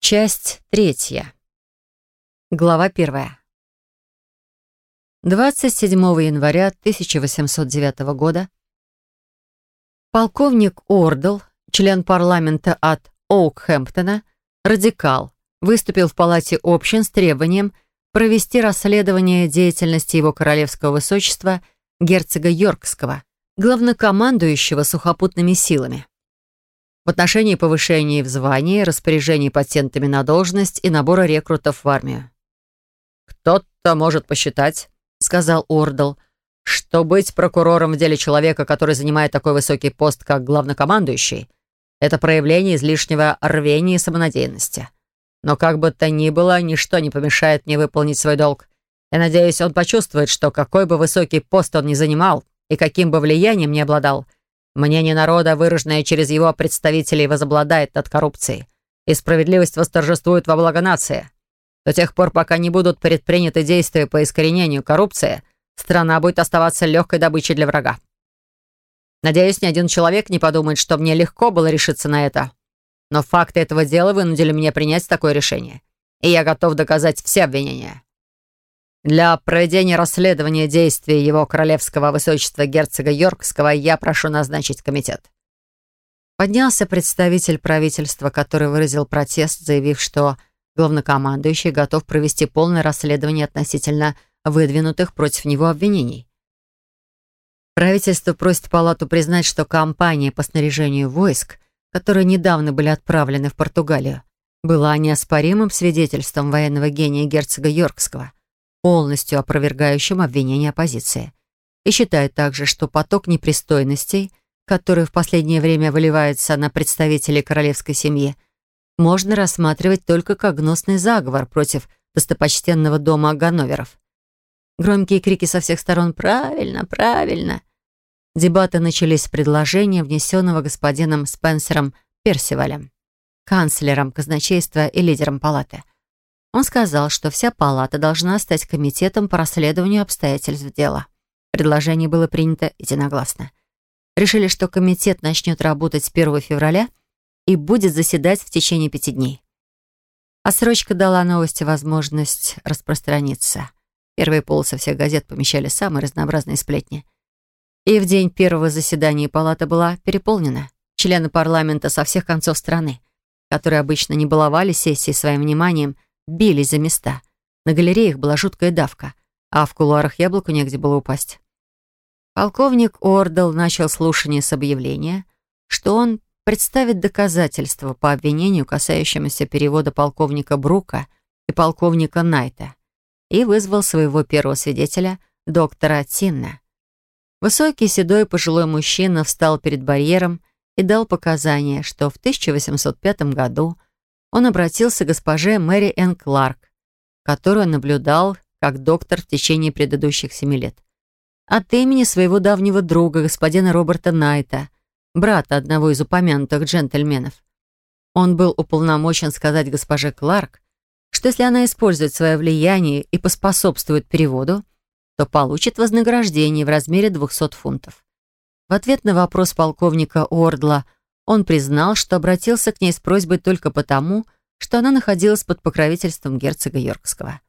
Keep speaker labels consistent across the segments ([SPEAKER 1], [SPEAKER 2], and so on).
[SPEAKER 1] Часть третья. Глава первая. 27 января 1809 года полковник Ордл, член парламента от Оукхэмптона, радикал, выступил в Палате общин с требованием провести расследование деятельности его королевского высочества герцога Йоркского, главнокомандующего сухопутными силами в отношении повышения в звании, распоряжений патентами на должность и набора рекрутов в армию. «Кто-то может посчитать», — сказал Ордл, «что быть прокурором в деле человека, который занимает такой высокий пост, как главнокомандующий, это проявление излишнего рвения и самонадеянности. Но как бы то ни было, ничто не помешает мне выполнить свой долг. Я надеюсь, он почувствует, что какой бы высокий пост он ни занимал и каким бы влиянием ни обладал — Мнение народа, выраженное через его представителей, возобладает над коррупцией, и справедливость восторжествует во благо нации. До тех пор, пока не будут предприняты действия по искоренению коррупции, страна будет оставаться легкой добычей для врага. Надеюсь, ни один человек не подумает, что мне легко было решиться на это. Но факты этого дела вынудили меня принять такое решение. И я готов доказать все обвинения. Для проведения расследования действий его королевского высочества герцога Йоркского я прошу назначить комитет». Поднялся представитель правительства, который выразил протест, заявив, что главнокомандующий готов провести полное расследование относительно выдвинутых против него обвинений. Правительство просит палату признать, что кампания по снаряжению войск, которые недавно были отправлены в Португалию, была неоспоримым свидетельством военного гения герцога Йоркского полностью опровергающим обвинения оппозиции. И считает также, что поток непристойностей, который в последнее время выливается на представителей королевской семьи, можно рассматривать только как гнусный заговор против достопочтенного дома Ганноверов. Громкие крики со всех сторон «Правильно, правильно!» Дебаты начались с предложения, внесенного господином Спенсером Персивалем, канцлером казначейства и лидером палаты – он сказал, что вся палата должна стать комитетом по расследованию обстоятельств дела. Предложение было принято единогласно. Решили, что комитет начнет работать с 1 февраля и будет заседать в течение пяти дней. А срочка дала новости возможность распространиться. Первые полосы всех газет помещали самые разнообразные сплетни. И в день первого заседания палата была переполнена. Члены парламента со всех концов страны, которые обычно не баловали сессии своим вниманием, бились за места. На галереях была жуткая давка, а в кулуарах яблоку негде было упасть. Полковник Ордл начал слушание с объявления, что он представит доказательства по обвинению, касающемуся перевода полковника Брука и полковника Найта, и вызвал своего первого свидетеля, доктора Тинна. Высокий седой пожилой мужчина встал перед барьером и дал показания, что в 1805 году он обратился к госпоже Мэри Энн Кларк, которую наблюдал как доктор в течение предыдущих семи лет. От имени своего давнего друга, господина Роберта Найта, брата одного из упомянутых джентльменов. Он был уполномочен сказать госпоже Кларк, что если она использует свое влияние и поспособствует переводу, то получит вознаграждение в размере 200 фунтов. В ответ на вопрос полковника Ордла – он признал, что обратился к ней с просьбой только потому, что она находилась под покровительством герцога Йоркского.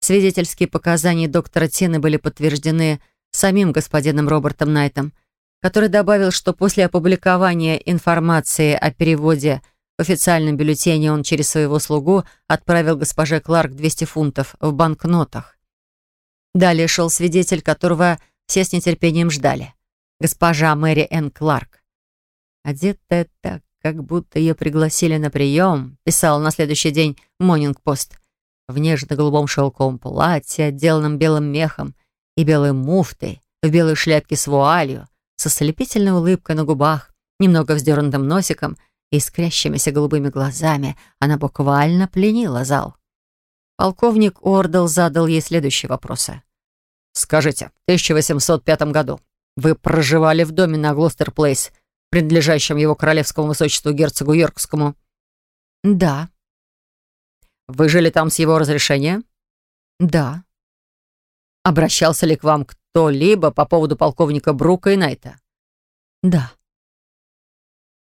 [SPEAKER 1] Свидетельские показания доктора Тины были подтверждены самим господином Робертом Найтом, который добавил, что после опубликования информации о переводе в официальном бюллетене он через своего слугу отправил госпоже Кларк 200 фунтов в банкнотах. Далее шел свидетель, которого все с нетерпением ждали. Госпожа Мэри Энн Кларк. Одетая так, как будто ее пригласили на прием, писал на следующий день «Монинг-пост». В нежно-голубом шелковом платье, отделанном белым мехом и белой муфтой, в белой шляпке с вуалью, со слепительной улыбкой на губах, немного вздернутым носиком и искрящимися голубыми глазами, она буквально пленила зал. Полковник Ордл задал ей следующие вопросы. «Скажите, в 1805 году вы проживали в доме на Глостер-Плейс принадлежащем его королевскому высочеству герцогу Йоркскому?» «Да». «Вы жили там с его разрешения?» «Да». «Обращался ли к вам кто-либо по поводу полковника Брука и Найта?» «Да».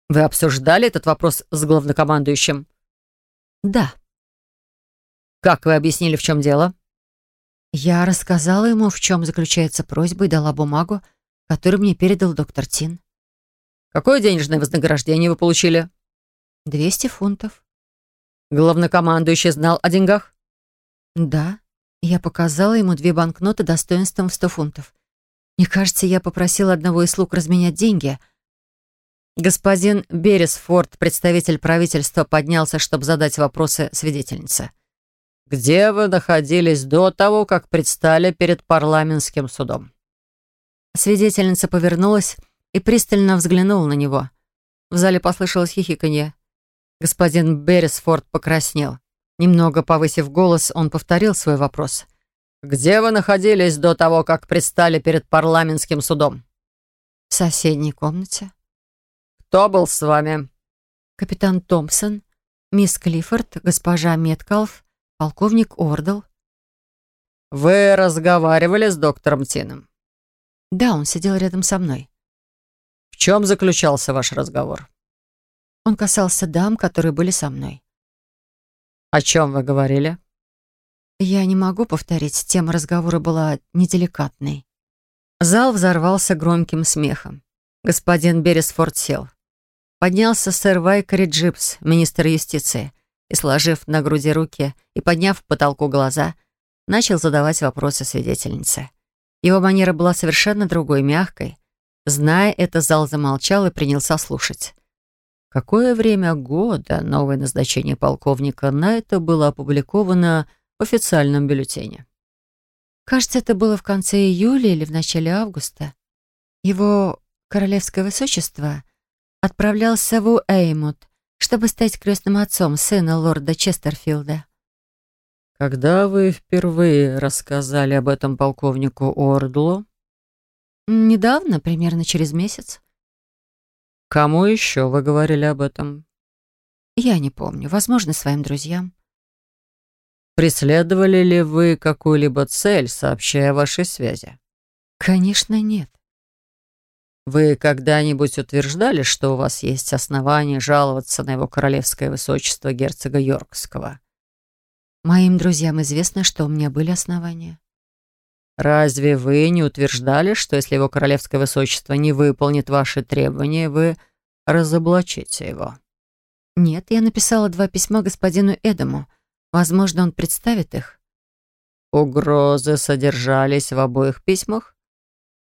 [SPEAKER 1] «Вы обсуждали этот вопрос с главнокомандующим?» Да.
[SPEAKER 2] Как вы объяснили, в чем дело?
[SPEAKER 1] Я рассказала ему, в чем заключается просьба, и дала бумагу, которую мне передал доктор Тин.
[SPEAKER 2] Какое денежное вознаграждение вы получили?
[SPEAKER 1] 200 фунтов.
[SPEAKER 2] Главнокомандующий знал о деньгах?
[SPEAKER 1] Да. Я показала ему две банкноты достоинством в 100 фунтов. Мне кажется, я попросила одного из слуг разменять деньги.
[SPEAKER 2] Господин Бересфорд, представитель правительства, поднялся, чтобы задать вопросы свидетельнице. «Где вы находились до того, как предстали перед парламентским судом?»
[SPEAKER 1] Свидетельница повернулась и пристально взглянула на него. В зале послышалось хихиканье. Господин Бересфорд покраснел. Немного повысив голос, он повторил свой вопрос.
[SPEAKER 2] «Где вы находились до того, как предстали перед парламентским судом?»
[SPEAKER 1] «В соседней комнате».
[SPEAKER 2] «Кто был с вами?»
[SPEAKER 1] «Капитан Томпсон, мисс Клиффорд, госпожа Меткалф, полковник Ордл».
[SPEAKER 2] «Вы разговаривали с доктором Тином?»
[SPEAKER 1] «Да, он сидел рядом со мной».
[SPEAKER 2] «В чем заключался ваш разговор?»
[SPEAKER 1] Он касался дам, которые были со мной.
[SPEAKER 2] «О чем вы говорили?»
[SPEAKER 1] Я не могу повторить, тема разговора была неделикатной. Зал взорвался громким смехом. Господин Бересфорд сел. Поднялся сэр Вайкари Джипс, министр юстиции, и, сложив на груди руки и подняв к потолку глаза, начал задавать вопросы свидетельнице. Его манера была совершенно другой, мягкой. Зная это, зал замолчал и принялся слушать. Какое время года новое назначение полковника Найта было опубликовано в официальном бюллетене? Кажется, это было в конце июля или в начале августа. Его королевское высочество отправлялся в Уэймут, чтобы стать крестным отцом сына лорда Честерфилда.
[SPEAKER 2] «Когда вы впервые рассказали об этом полковнику Ордлу?»
[SPEAKER 1] «Недавно, примерно через месяц».
[SPEAKER 2] Кому еще вы говорили об этом?
[SPEAKER 1] Я не помню. Возможно, своим друзьям.
[SPEAKER 2] Преследовали ли вы какую-либо цель, сообщая о вашей связи?
[SPEAKER 1] Конечно, нет.
[SPEAKER 2] Вы когда-нибудь утверждали, что у вас есть основания жаловаться на его королевское высочество герцога Йоркского?
[SPEAKER 1] Моим друзьям известно, что у меня были основания.
[SPEAKER 2] Разве вы не утверждали, что если его королевское высочество не выполнит ваши требования, вы разоблачите его?
[SPEAKER 1] Нет, я написала два письма господину Эдаму. Возможно, он представит их.
[SPEAKER 2] Угрозы содержались в обоих письмах?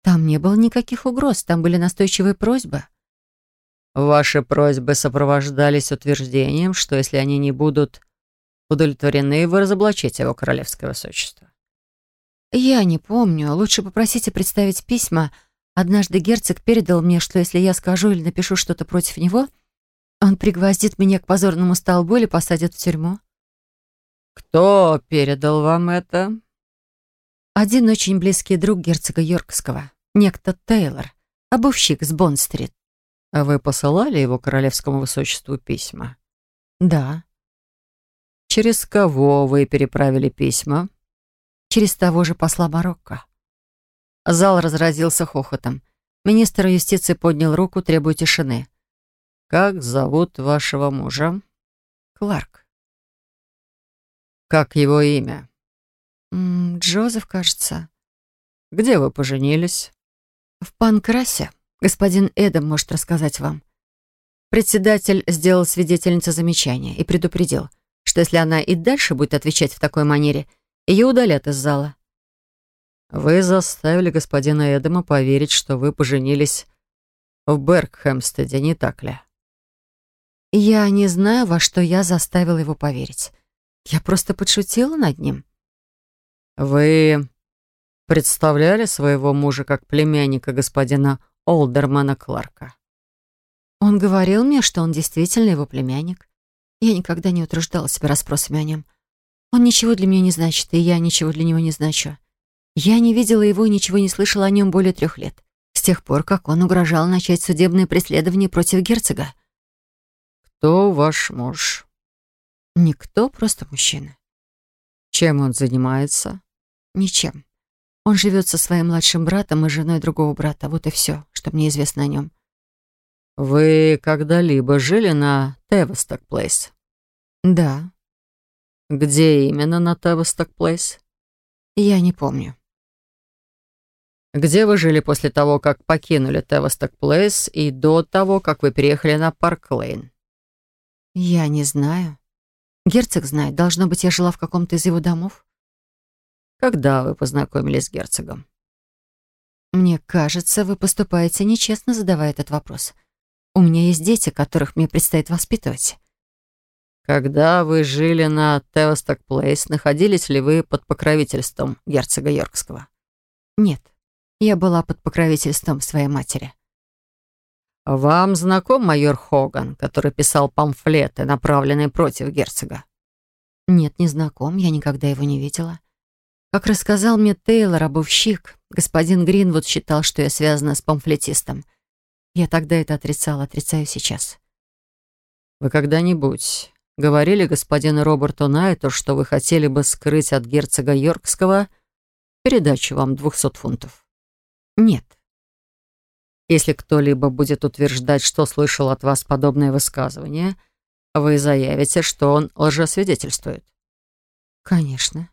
[SPEAKER 1] Там не было никаких угроз, там были настойчивые просьбы.
[SPEAKER 2] Ваши просьбы сопровождались утверждением, что если они не будут удовлетворены, вы разоблачите его королевское высочество.
[SPEAKER 1] «Я не помню. Лучше попросите представить письма. Однажды герцог передал мне, что если я скажу или напишу что-то против него, он пригвоздит меня к позорному столбу или посадит в тюрьму».
[SPEAKER 2] «Кто передал вам это?»
[SPEAKER 1] Один очень близкий друг герцога Йоркского, некто Тейлор, обувщик с Бонд-стрит.
[SPEAKER 2] «А вы посылали его королевскому высочеству письма?»
[SPEAKER 1] «Да».
[SPEAKER 2] «Через кого вы переправили письма?»
[SPEAKER 1] Через того же посла Марокко. Зал разразился хохотом. Министр юстиции поднял руку, требуя тишины.
[SPEAKER 2] «Как зовут вашего мужа?»
[SPEAKER 1] «Кларк».
[SPEAKER 2] «Как его имя?»
[SPEAKER 1] М -м, «Джозеф, кажется».
[SPEAKER 2] «Где вы поженились?»
[SPEAKER 1] «В Панкрасе. Господин Эдам может рассказать вам». Председатель сделал свидетельнице замечание и предупредил, что если она и дальше будет отвечать в такой манере – ее удалят из зала.
[SPEAKER 2] Вы заставили господина Эдема поверить, что вы поженились в Бергхэмстеде, не так ли?
[SPEAKER 1] Я не знаю, во что я заставила его поверить. Я просто подшутила над ним.
[SPEAKER 2] Вы представляли своего мужа как племянника господина Олдермана Кларка?
[SPEAKER 1] Он говорил мне, что он действительно его племянник. Я никогда не утруждала себя расспросами о нем. Он ничего для меня не значит, и я ничего для него не значу. Я не видела его и ничего не слышала о нем более трех лет. С тех пор, как он угрожал начать судебное преследование против герцога.
[SPEAKER 2] «Кто ваш муж?»
[SPEAKER 1] «Никто, просто мужчина».
[SPEAKER 2] «Чем он занимается?»
[SPEAKER 1] «Ничем. Он живет со своим младшим братом и женой другого брата. Вот и все, что мне известно о нем».
[SPEAKER 2] «Вы когда-либо жили на Тависток Плейс?»
[SPEAKER 1] «Да».
[SPEAKER 2] Где именно на Тависток Плейс?
[SPEAKER 1] Я не помню.
[SPEAKER 2] Где вы жили после того, как покинули Тависток Плейс и до того, как вы переехали на Парк Лейн?
[SPEAKER 1] Я не знаю. Герцог знает. Должно быть, я жила в каком-то из его домов.
[SPEAKER 2] Когда вы познакомились с герцогом?
[SPEAKER 1] Мне кажется, вы поступаете нечестно, задавая этот вопрос. У меня есть дети, которых мне предстоит воспитывать.
[SPEAKER 2] Когда вы жили на Теосток Плейс, находились ли вы под покровительством герцога Йоркского?
[SPEAKER 1] Нет, я была под покровительством своей матери.
[SPEAKER 2] Вам знаком майор Хоган, который писал памфлеты, направленные против герцога?
[SPEAKER 1] Нет, не знаком, я никогда его не видела. Как рассказал мне Тейлор, обувщик, господин Гринвуд считал, что я связана с памфлетистом. Я тогда это отрицала, отрицаю сейчас.
[SPEAKER 2] Вы когда-нибудь говорили господину Роберту Найту, что вы хотели бы скрыть от герцога Йоркского передачу вам 200 фунтов?
[SPEAKER 1] Нет.
[SPEAKER 2] Если кто-либо будет утверждать, что слышал от вас подобное высказывание, вы заявите, что он лжесвидетельствует.
[SPEAKER 1] Конечно.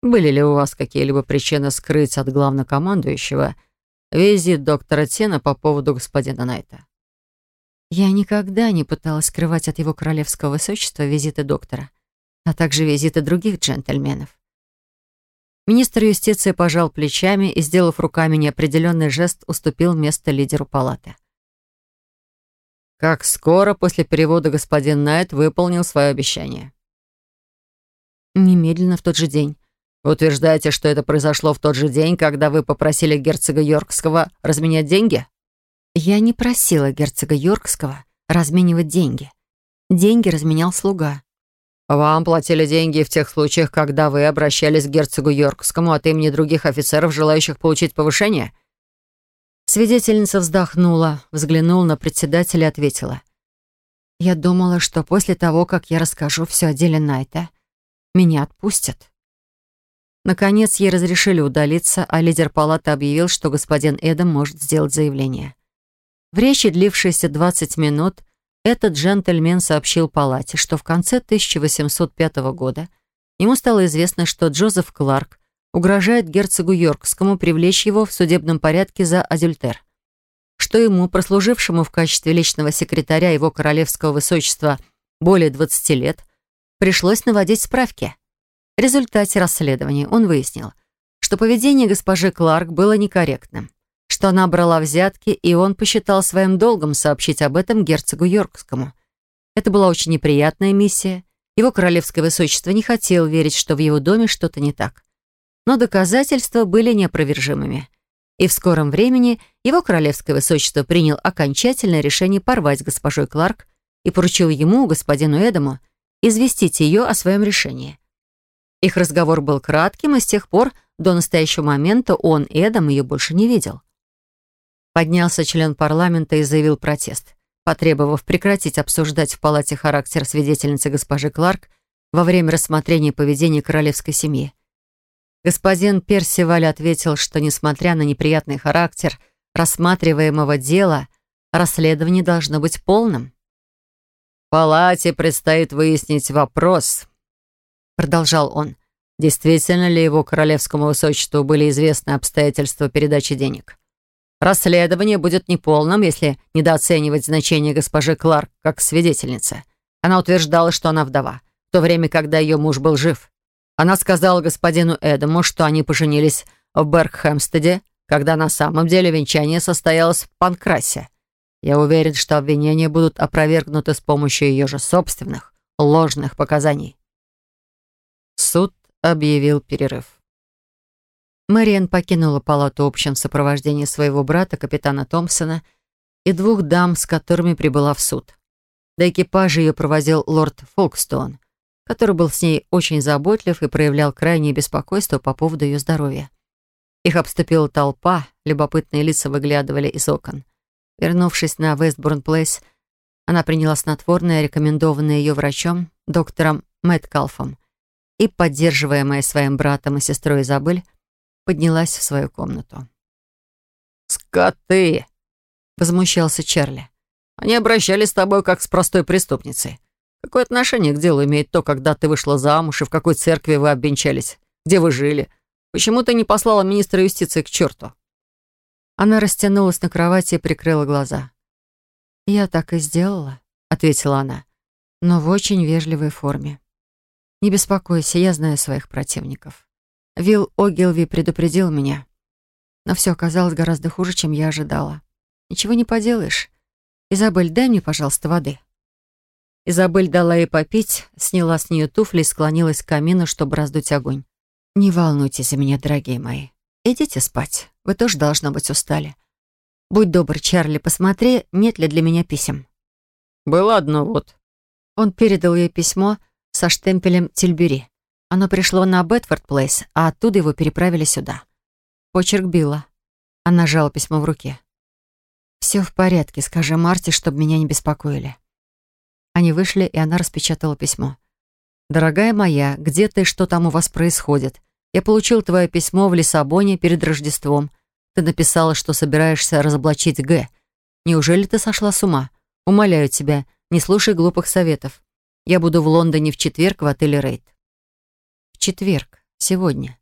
[SPEAKER 2] Были ли у вас какие-либо причины скрыть от главнокомандующего визит доктора Тена по поводу господина Найта?
[SPEAKER 1] Я никогда не пыталась скрывать от его королевского высочества визиты доктора, а также визиты других джентльменов. Министр юстиции пожал плечами и, сделав руками неопределенный жест, уступил место лидеру палаты.
[SPEAKER 2] Как скоро после перевода господин Найт выполнил свое обещание?
[SPEAKER 1] Немедленно в тот же день.
[SPEAKER 2] Вы утверждаете, что это произошло в тот же день, когда вы попросили герцога Йоркского разменять деньги?
[SPEAKER 1] Я не просила герцога Йоркского разменивать деньги. Деньги разменял слуга.
[SPEAKER 2] Вам платили деньги в тех случаях, когда вы обращались к герцогу Йоркскому от имени других офицеров, желающих получить повышение?
[SPEAKER 1] Свидетельница вздохнула, взглянула на председателя и ответила. «Я думала, что после того, как я расскажу все о деле Найта, меня отпустят». Наконец, ей разрешили удалиться, а лидер палаты объявил, что господин Эдам может сделать заявление. В речи, длившейся 20 минут, этот джентльмен сообщил палате, что в конце 1805 года ему стало известно, что Джозеф Кларк угрожает герцогу Йоркскому привлечь его в судебном порядке за адюльтер, что ему, прослужившему в качестве личного секретаря его королевского высочества более 20 лет, пришлось наводить справки – в результате расследования он выяснил, что поведение госпожи Кларк было некорректным, что она брала взятки, и он посчитал своим долгом сообщить об этом герцогу Йоркскому. Это была очень неприятная миссия. Его королевское высочество не хотел верить, что в его доме что-то не так. Но доказательства были неопровержимыми. И в скором времени его королевское высочество принял окончательное решение порвать с госпожой Кларк и поручил ему, господину Эдаму, известить ее о своем решении. Их разговор был кратким, и с тех пор до настоящего момента он, Эдам, ее больше не видел. Поднялся член парламента и заявил протест, потребовав прекратить обсуждать в палате характер свидетельницы госпожи Кларк во время рассмотрения поведения королевской семьи. Господин Персиваль ответил, что, несмотря на неприятный характер рассматриваемого дела, расследование должно быть полным.
[SPEAKER 2] «В палате предстоит выяснить вопрос», продолжал он, действительно ли его королевскому высочеству были известны обстоятельства передачи денег. Расследование будет неполным, если недооценивать значение госпожи Кларк как свидетельницы. Она утверждала, что она вдова, в то время, когда ее муж был жив. Она сказала господину Эдаму, что они поженились в Бергхэмстеде, когда на самом деле венчание состоялось в Панкрасе. Я уверен, что обвинения будут опровергнуты с помощью ее же собственных ложных показаний. Суд объявил перерыв.
[SPEAKER 1] Мэриэн покинула палату общем в сопровождении своего брата, капитана Томпсона, и двух дам, с которыми прибыла в суд. До экипажа ее проводил лорд Фолкстоун, который был с ней очень заботлив и проявлял крайнее беспокойство по поводу ее здоровья. Их обступила толпа, любопытные лица выглядывали из окон. Вернувшись на Вестбурн-Плейс, она приняла снотворное, рекомендованное ее врачом, доктором Мэткалфом, и, поддерживаемая своим братом и сестрой Изабель, поднялась в свою комнату.
[SPEAKER 2] «Скоты!»
[SPEAKER 1] — возмущался Чарли.
[SPEAKER 2] «Они обращались с тобой как с простой преступницей. Какое отношение к делу имеет то, когда ты вышла замуж и в какой церкви вы обвенчались? Где вы жили? Почему ты не послала министра юстиции к черту?»
[SPEAKER 1] Она растянулась на кровати и прикрыла глаза. «Я так и сделала», — ответила она, «но в очень вежливой форме. Не беспокойся, я знаю своих противников. Вилл Огилви предупредил меня, но все оказалось гораздо хуже, чем я ожидала. Ничего не поделаешь. Изабель, дай мне, пожалуйста, воды». Изабель дала ей попить, сняла с нее туфли и склонилась к камину, чтобы раздуть огонь. «Не волнуйтесь за меня, дорогие мои. Идите спать. Вы тоже, должно быть, устали. Будь добр, Чарли, посмотри, нет ли для меня писем».
[SPEAKER 2] «Было одно вот».
[SPEAKER 1] Он передал ей письмо со штемпелем Тильбери. Оно пришло на Бетфорд Плейс, а оттуда его переправили сюда. Почерк Билла. Она жала письмо в руке. «Все в порядке, скажи Марте, чтобы меня не беспокоили». Они вышли, и она распечатала письмо. «Дорогая моя, где ты, что там у вас происходит? Я получил твое письмо в Лиссабоне перед Рождеством. Ты написала, что собираешься разоблачить Г. Неужели ты сошла с ума? Умоляю тебя, не слушай глупых советов. Я буду в Лондоне в четверг в отеле Рейд. Четверг, сегодня.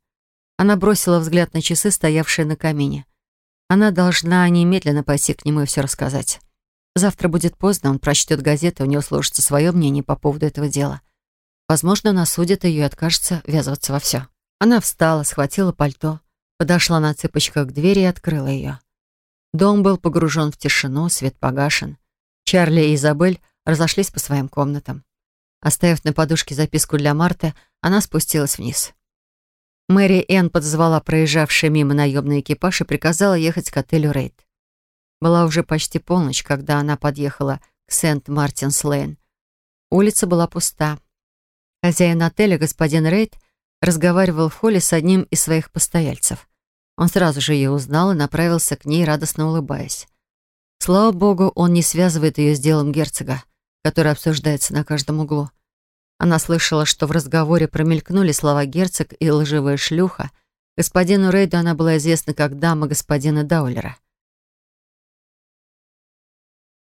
[SPEAKER 1] Она бросила взгляд на часы, стоявшие на камине. Она должна немедленно пойти к нему и все рассказать. Завтра будет поздно, он прочтет газеты, у него сложится свое мнение по поводу этого дела. Возможно, он осудит ее и откажется ввязываться во все. Она встала, схватила пальто, подошла на цыпочках к двери и открыла ее. Дом был погружен в тишину, свет погашен. Чарли и Изабель разошлись по своим комнатам. Оставив на подушке записку для Марты, она спустилась вниз. Мэри Энн подозвала проезжавший мимо наемный экипаж и приказала ехать к отелю «Рейд». Была уже почти полночь, когда она подъехала к Сент-Мартинс-Лейн. Улица была пуста. Хозяин отеля, господин Рейд, разговаривал в холле с одним из своих постояльцев. Он сразу же ее узнал и направился к ней, радостно улыбаясь. Слава богу, он не связывает ее с делом герцога, который обсуждается на каждом углу. Она слышала, что в разговоре промелькнули слова «герцог» и «лживая шлюха». Господину Рейду она была известна как дама господина Даулера.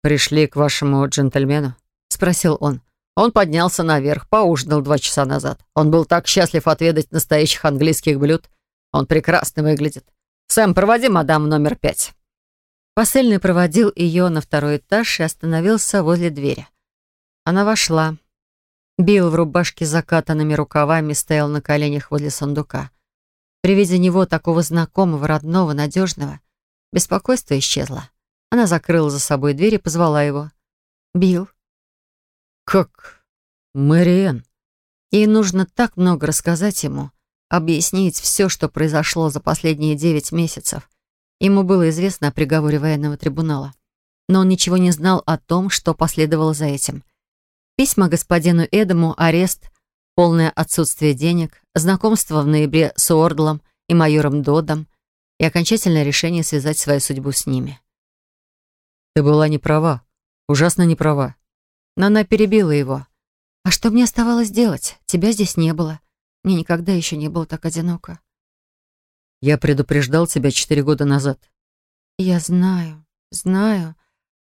[SPEAKER 2] «Пришли к вашему джентльмену?» — спросил он. Он поднялся наверх, поужинал два часа назад. Он был так счастлив отведать настоящих английских блюд. Он прекрасно выглядит. Сэм, проводи мадам номер пять».
[SPEAKER 1] Посыльный проводил ее на второй этаж и остановился возле двери. Она вошла. Билл в рубашке с закатанными рукавами стоял на коленях возле сундука. При виде него, такого знакомого, родного, надежного, беспокойство исчезло. Она закрыла за собой дверь и позвала его. «Билл».
[SPEAKER 2] «Как? Мэриэн?»
[SPEAKER 1] Ей нужно так много рассказать ему, объяснить все, что произошло за последние девять месяцев. Ему было известно о приговоре военного трибунала. Но он ничего не знал о том, что последовало за этим. Письма господину Эдаму, арест, полное отсутствие денег, знакомство в ноябре с Уордлом и майором Додом и окончательное решение связать свою судьбу с ними.
[SPEAKER 2] «Ты была не права, ужасно не права».
[SPEAKER 1] Но она перебила его. «А что мне оставалось делать? Тебя здесь не было. Мне никогда еще не было так одиноко».
[SPEAKER 2] «Я предупреждал тебя четыре года назад».
[SPEAKER 1] «Я знаю, знаю.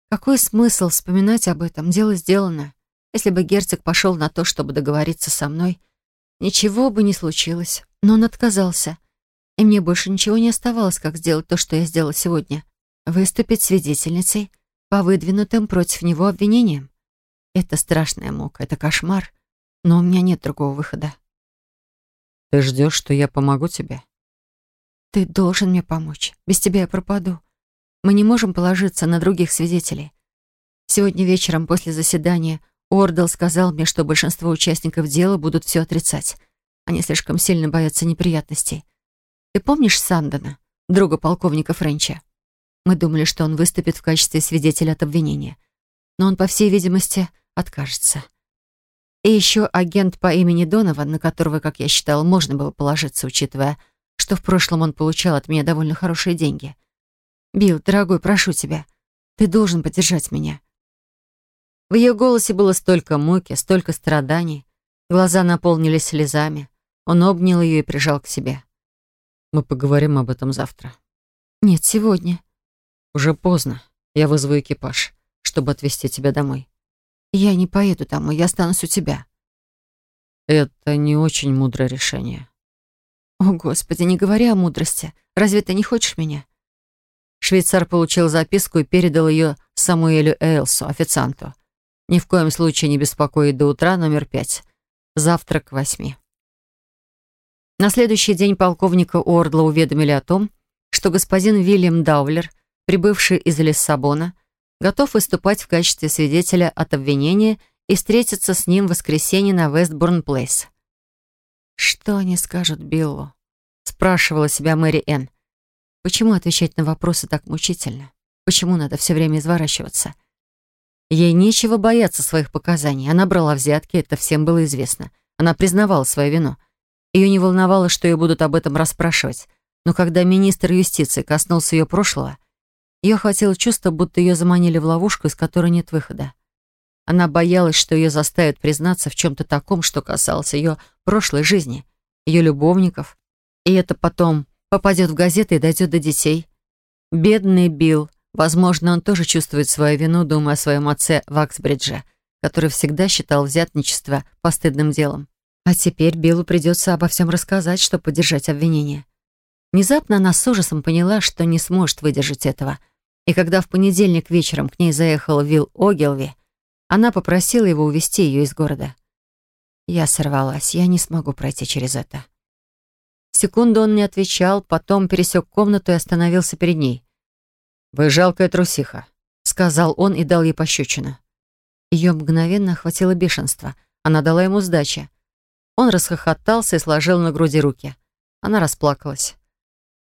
[SPEAKER 1] Какой смысл вспоминать об этом? Дело сделано. Если бы герцог пошел на то, чтобы договориться со мной, ничего бы не случилось. Но он отказался. И мне больше ничего не оставалось, как сделать то, что я сделала сегодня. Выступить свидетельницей по выдвинутым против него обвинениям. Это страшная мука, это кошмар, но у меня нет другого выхода.
[SPEAKER 2] Ты ждешь, что я помогу тебе?
[SPEAKER 1] Ты должен мне помочь. Без тебя я пропаду. Мы не можем положиться на других свидетелей. Сегодня вечером после заседания Ордел сказал мне, что большинство участников дела будут все отрицать. Они слишком сильно боятся неприятностей. Ты помнишь Сандона, друга полковника Френча? Мы думали, что он выступит в качестве свидетеля от обвинения. Но он, по всей видимости, откажется. И еще агент по имени Донован, на которого, как я считал, можно было положиться, учитывая, что в прошлом он получал от меня довольно хорошие деньги. «Билл, дорогой, прошу тебя, ты должен поддержать меня». В ее голосе было столько муки, столько страданий. Глаза наполнились слезами. Он обнял ее и прижал к себе.
[SPEAKER 2] «Мы поговорим об этом завтра».
[SPEAKER 1] «Нет, сегодня».
[SPEAKER 2] «Уже поздно. Я вызову экипаж, чтобы отвезти тебя домой».
[SPEAKER 1] «Я не поеду домой, я останусь у тебя».
[SPEAKER 2] «Это не очень мудрое решение».
[SPEAKER 1] «О, Господи, не говори о мудрости. Разве ты не хочешь меня?»
[SPEAKER 2] Швейцар получил записку и передал ее Самуэлю Эйлсу, официанту. Ни в коем случае не беспокоить до утра, номер пять. Завтрак к восьми. На следующий день полковника Уордла уведомили о том, что господин Вильям Даулер, прибывший из Лиссабона, готов выступать в качестве свидетеля от обвинения и встретиться с ним в воскресенье на Вестбурн-Плейс. «Что они скажут Биллу?» — спрашивала себя Мэри Энн. «Почему отвечать на вопросы так мучительно? Почему надо все время изворачиваться?» Ей нечего бояться своих показаний. Она брала взятки, это всем было известно. Она признавала свою вину. Ее не волновало, что ее будут об этом расспрашивать. Но когда министр юстиции коснулся ее прошлого, ее охватило чувство, будто ее заманили в ловушку, из которой нет выхода. Она боялась, что ее заставят признаться в чем-то таком, что касалось ее прошлой жизни, ее любовников. И это потом попадет в газеты и дойдет до детей. Бедный Билл. Возможно, он тоже чувствует свою вину, думая о своем отце в Аксбридже, который всегда считал взятничество постыдным делом. А теперь Биллу придется обо всем рассказать, чтобы поддержать обвинение. Внезапно она с ужасом поняла, что не сможет выдержать этого. И когда в понедельник вечером к ней заехал Вилл Огилви, она попросила его увезти ее из города. Я сорвалась, я не смогу пройти через это. Секунду он не отвечал, потом пересек комнату и остановился перед ней. «Вы жалкая трусиха», — сказал он и дал ей пощечину. Ее мгновенно охватило бешенство. Она дала ему сдачи. Он расхохотался и сложил на груди руки. Она расплакалась.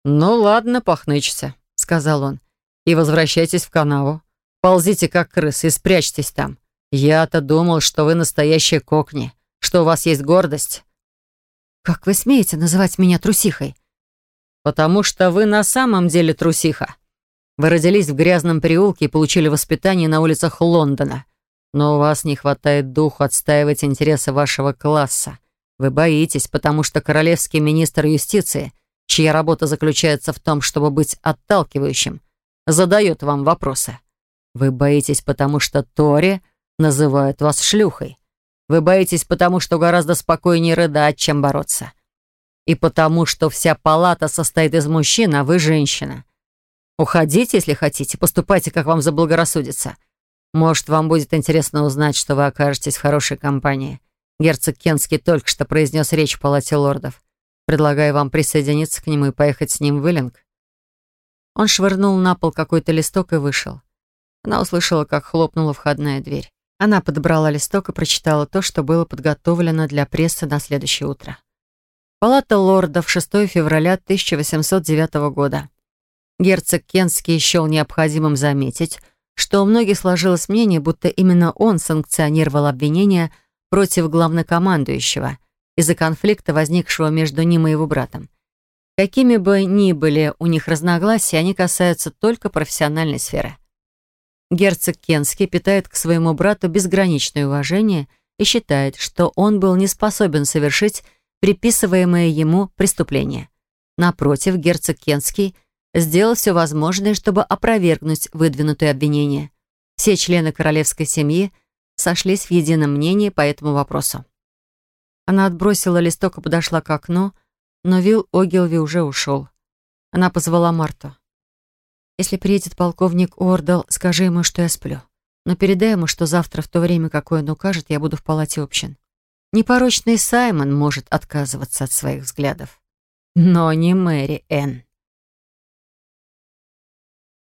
[SPEAKER 2] «Ну ладно, похнычься», — сказал он. «И возвращайтесь в канаву. Ползите, как крысы, и спрячьтесь там. Я-то думал, что вы настоящая кокни, что у вас есть гордость». «Как вы смеете называть меня трусихой?» «Потому что вы на самом деле трусиха. Вы родились в грязном переулке и получили воспитание на улицах Лондона. Но у вас не хватает духу отстаивать интересы вашего класса. Вы боитесь, потому что королевский министр юстиции, чья работа заключается в том, чтобы быть отталкивающим, задает вам вопросы. Вы боитесь, потому что Тори называют вас шлюхой. Вы боитесь, потому что гораздо спокойнее рыдать, чем бороться. И потому что вся палата состоит из мужчин, а вы женщина. Уходите, если хотите, поступайте, как вам заблагорассудится. Может, вам будет интересно узнать, что вы окажетесь в хорошей компании. Герцог Кенский только что произнес речь в палате лордов. Предлагаю вам присоединиться к нему и поехать с ним в Иллинг. Он швырнул на пол какой-то листок и вышел. Она услышала, как хлопнула входная дверь. Она подобрала листок и прочитала то, что было подготовлено для прессы на следующее утро. Палата лордов, 6 февраля 1809 года. Герцог Кенский счел необходимым заметить, что у многих сложилось мнение, будто именно он санкционировал обвинения против главнокомандующего из-за конфликта, возникшего между ним и его братом. Какими бы ни были у них разногласия, они касаются только профессиональной сферы. Герцог Кенский питает к своему брату безграничное уважение и считает, что он был не способен совершить приписываемое ему преступление. Напротив, герцог Кенский сделал все возможное, чтобы опровергнуть выдвинутые обвинения. Все члены королевской семьи – сошлись в едином мнении по этому вопросу. Она отбросила листок и подошла к окну, но Вилл Огилви уже ушел. Она позвала Марту. «Если приедет полковник Уордл, скажи ему, что я сплю. Но передай ему, что завтра в то время, какое он укажет, я буду в палате общин. Непорочный Саймон может отказываться от своих взглядов. Но не Мэри Энн.